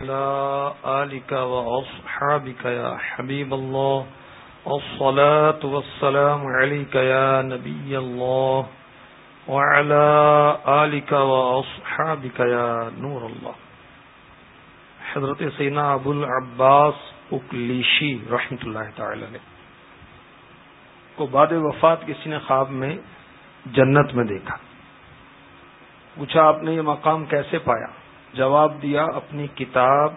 على آلك وأصحابك يا حبيب الله الصلاة والسلام عليك يا نبي الله، وعلى آلك وأصحابك يا نور الله. حضرت سینا ابو العباس اکلیشی رحمت اللہ تعالی نے کو بعد وفات کسی نے خواب میں جنت میں دیکھا۔ پوچھا آپ نے یہ مقام کیسے پایا؟ جواب دیا اپنی کتاب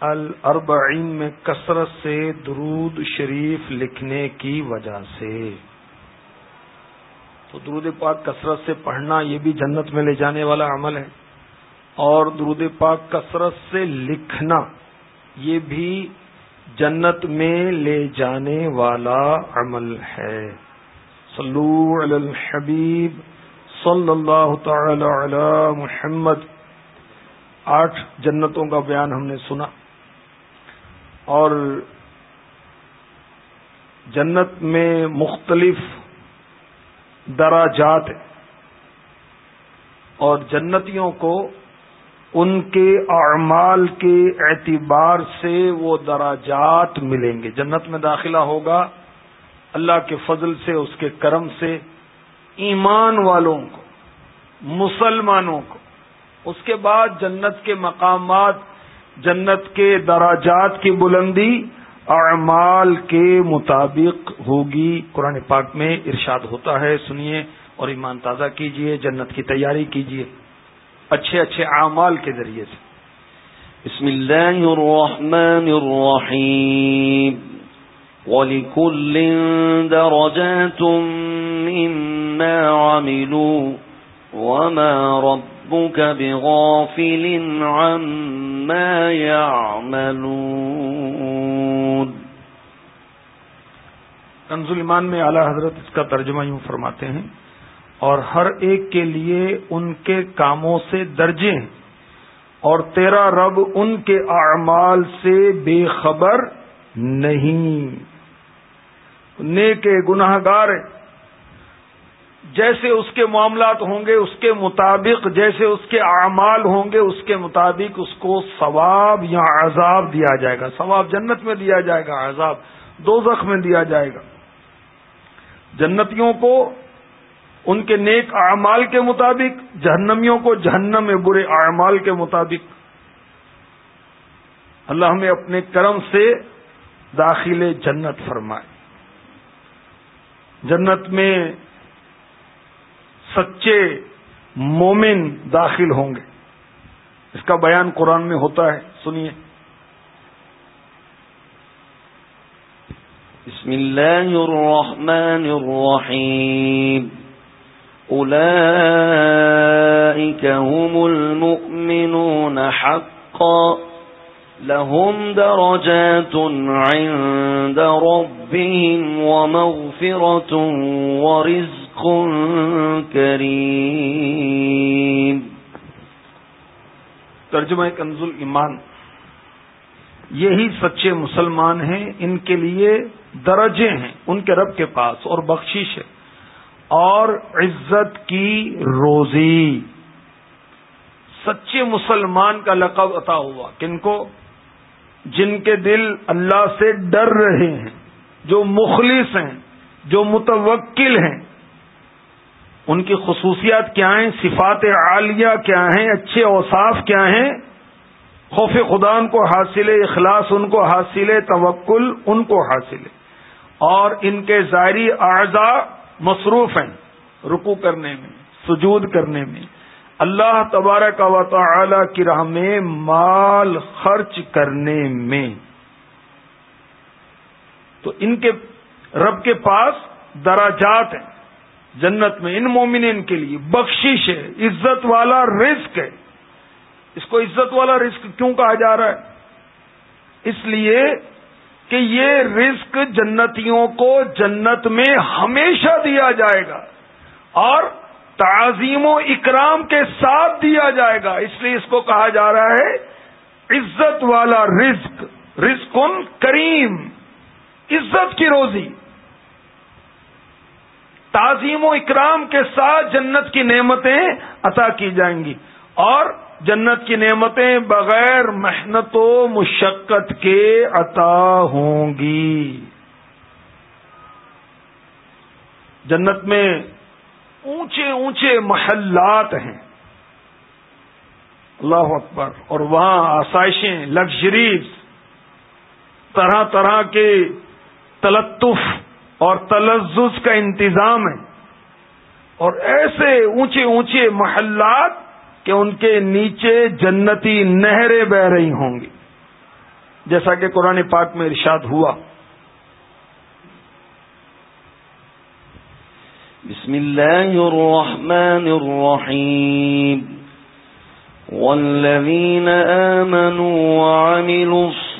الاربعین میں کثرت سے درود شریف لکھنے کی وجہ سے۔ تو درود پاک کثرت سے پڑھنا یہ بھی جنت میں لے جانے والا عمل ہے۔ اور درود پاک کثرت سے لکھنا یہ بھی جنت میں لے جانے والا عمل ہے۔ صلو علی الحبیب صلی اللہ تعالی علی محمد۔ آٹھ جنتوں کا بیان ہم نے سنا اور جنت میں مختلف دراجات اور جنتیوں کو ان کے اعمال کے اعتبار سے وہ دراجات ملیں گے۔ جنت میں داخلہ ہوگا اللہ کے فضل سے، اس کے کرم سے، ایمان والوں کو، مسلمانوں کو اس کے بعد جنت کے مقامات، جنت کے دراجات کی بلندی اعمال کے مطابق ہوگی۔ قرآن پاک میں ارشاد ہوتا ہے، سنیے اور ایمان تازہ کیجیے، جنت کی تیاری کیجیے۔ اچھے اچھے اعمال کے ذریعے سے۔ بسم اللہ الرحمن الرحیم۔ وَلِكُلٍّ دَرَجَاتٌ مِّمَّا عَمِلُوا وَمَا رَبُّ ربك بغافل عما يعملون. کنز ایمان میں اعلی حضرت اس کا ترجمہ یوں فرماتے ہیں، اور ہر ایک کے لیے ان کے کاموں سے درجے ہیں، اور تیرا رب ان کے اعمال سے بے خبر نہیں۔ نیک گناہ گار جیسے اس کے معاملات ہوں گے اس کے مطابق، جیسے اس کے اعمال ہوں گے، اس کے مطابق اس کو ثواب یا عذاب دیا جائے گا۔ ثواب جنت میں دیا جائے گا، عذاب دو میں دیا جائے گا۔ جنتیوں کو، ان کے نیک اعمال کے مطابق، جہنمیوں کو جہنم میں برے اعمال کے مطابق۔ اللہ ہمیں اپنے کرم سے داخل جنت فرمائے۔ جنت میں سچے مومن داخل ہوں گے۔ اس کا بیان قرآن میں ہوتا ہے۔ سنیے۔ بسم اللہ الرحمن الرحیم۔ اولئیک هم المؤمنون حقا۔ لهم درجات عند ربهم ومغفرة ورزق۔ کریم ترجمہ کنز ایمان یہی سچے مسلمان ہیں، ان کے لیے درجے ہیں، ان کے رب کے پاس اور بخشش ہے۔ اور عزت کی روزی۔ سچے مسلمان کا لقب عطا ہوا۔ کن کو؟ جن کے دل اللہ سے ڈر رہے ہیں، جو مخلص ہیں، جو متوکل ہیں۔ ان کی خصوصیات کیا ہیں؟ صفات عالیہ کیا ہیں؟ اچھے اوصاف کیا ہیں؟ خوف خدا ان کو حاصل اخلاص ان کو حاصل توکل ان کو حاصل اور ان کے ظاہری اعضاء مصروف ہیں رکو کرنے میں، سجود کرنے میں۔ اللہ تبارک و تعالی کی راہ میں مال خرچ کرنے میں۔ تو ان کے رب کے پاس دراجات ہیں۔ جنت میں ان مومنین کے لیے بخشش ہے، عزت والا رزق ہے۔ اس کو عزت والا رزق کیوں کہا جا رہا ہے؟ اس لیے کہ یہ رزق جنتیوں کو جنت میں ہمیشہ دیا جائے گا اور تعظیم و اکرام کے ساتھ دیا جائے گا۔ اس لیے اس کو کہا جا رہا ہے، عزت والا رزق رزق کریم، عزت کی روزی۔ تعظیم و اکرام کے ساتھ جنت کی نعمتیں عطا کی جائیں گی اور جنت کی نعمتیں بغیر محنت و مشقت کے عطا ہوں گی۔ جنت میں اونچے اونچے محلات ہیں۔ اللہ اکبر۔ اور وہاں آسائشیں لگژریز طرح طرح کے تلطف اور تلزز کا انتظام ہے اور ایسے اونچے اونچے محلات کہ ان کے نیچے جنتی نہریں بہ رہی ہوں گی۔ جیسا کہ قرآن پاک میں ارشاد ہوا۔ بسم اللہ الرحمن الرحیم۔ والذين آمنوا وعملوا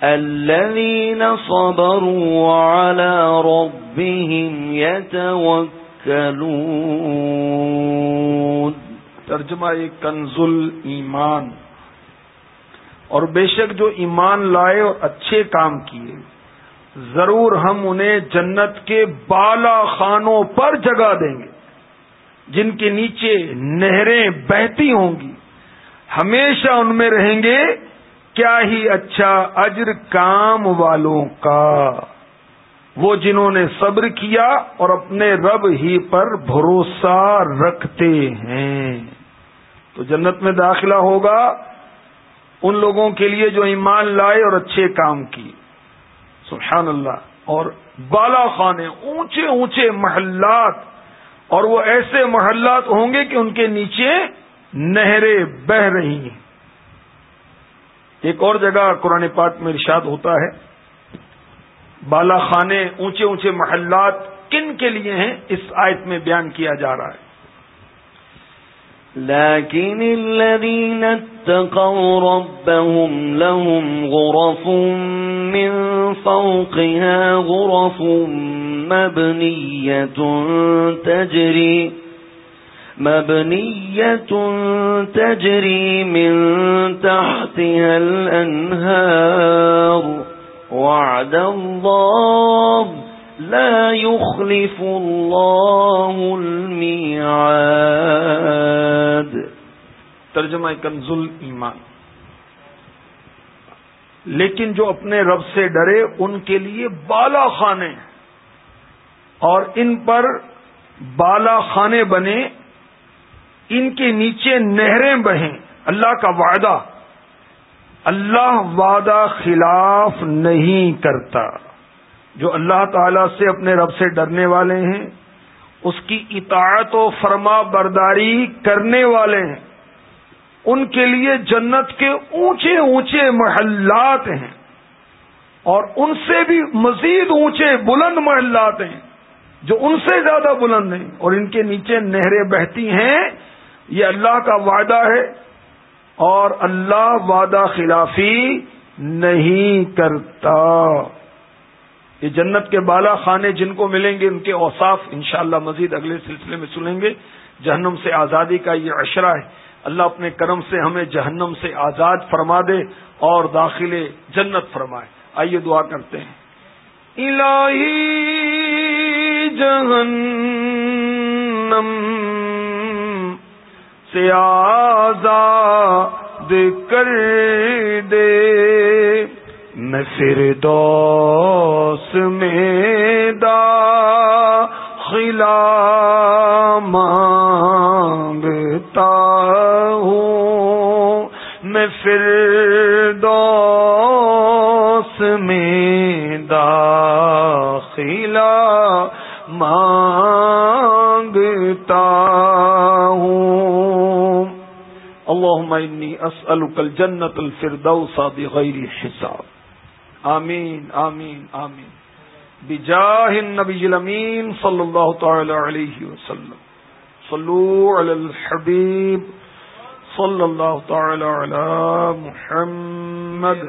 الذين صبروا على ربهم يتوكلون. ترجمہ کنزل ایمان اور بے شک جو ایمان لائے اور اچھے کام کیے، ضرور ہم انہیں جنت کے بالا خانوں پر جگہ دیں گے، جن کے نیچے نہریں بہتی ہوں گی۔ ہمیشہ ان میں رہیں گے کیا ہی اچھا اجر کام والوں کا۔ وہ جنہوں نے صبر کیا اور اپنے رب ہی پر بھروسہ رکھتے ہیں۔ تو جنت میں داخلہ ہوگا ان لوگوں کے لیے جو ایمان لائے اور اچھے کام کیے۔ سبحان اللہ اور بالا خانے، اونچے اونچے محلات، اور وہ ایسے محلات ہوں گے کہ ان کے نیچے نہریں بہ رہی ہیں۔ ایک اور جگہ قرآن پاک میں ارشاد ہوتا ہے، بالا خانے اونچے اونچے محلات کن کے لیے ہیں؟ اس آیت میں بیان کیا جا رہا ہے۔ لكن الذين اتقوا ربهم لهم غرف من فوقها غرف مبنية تجري مبنية تجري من تحتها الأنهار. وعد الله لا يخلف الله الميعاد. ترجمہ کنز ایمان. لیکن جو اپنے رب سے ڈرے، ان کے لیے بالا خانے اور ان پر بالا خانے بنے ان کے نیچے نہریں بہیں۔ اللہ کا وعدہ۔ اللہ وعدہ خلاف نہیں کرتا۔ جو اللہ تعالی سے اپنے رب سے ڈرنے والے ہیں، اس کی اطاعت و فرما برداری کرنے والے ہیں۔ ان کے لیے جنت کے اونچے اونچے محلات ہیں۔ اور ان سے بھی مزید اونچے بلند محلات ہیں۔ جو ان سے زیادہ بلند ہیں۔ اور ان کے نیچے نہریں بہتی ہیں۔ یہ اللہ کا وعدہ ہے اور اللہ وعدہ خلافی نہیں کرتا۔ یہ جنت کے بالا خانے جن کو ملیں گے ان کے اوصاف انشاءاللہ مزید اگلے سلسلے میں سنیں گے۔ جہنم سے آزادی کا یہ عشرہ ہے۔ اللہ اپنے کرم سے ہمیں جہنم سے آزاد فرما دے اور داخل جنت فرمائے۔ آئیے دعا کرتے ہیں۔ الہی جہنم سے آزاد کر دے۔ میں دوس میں دا خلا مانگتا ہوں۔ میں پھر دوس میں داخلہ مانگتا اللهم انی أسألك الجنة الفردوس بغیر حساب. آمین آمین آمین بجاہ النبی الامین صلی اللہ تعالی علیہ وسلم. صلو علی الحبیب صلی اللہ تعالی علی محمد.